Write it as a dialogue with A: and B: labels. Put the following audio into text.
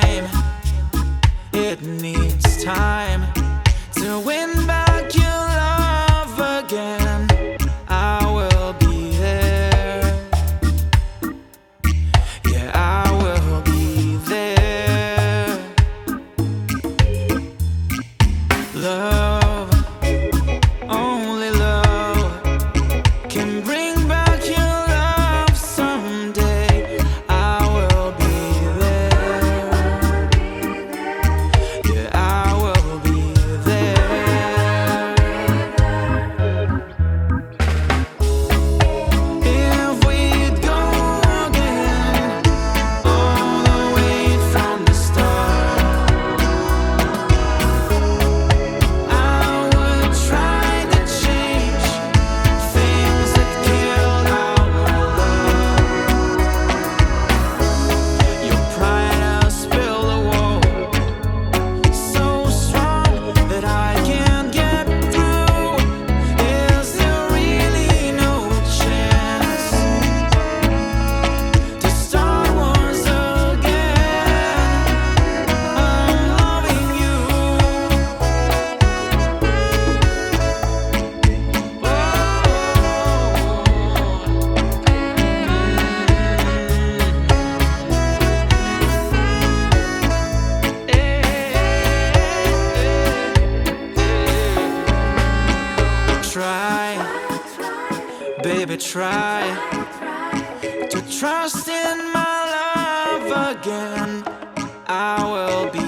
A: time. It needs time. Baby, try to trust in my love again. I will be.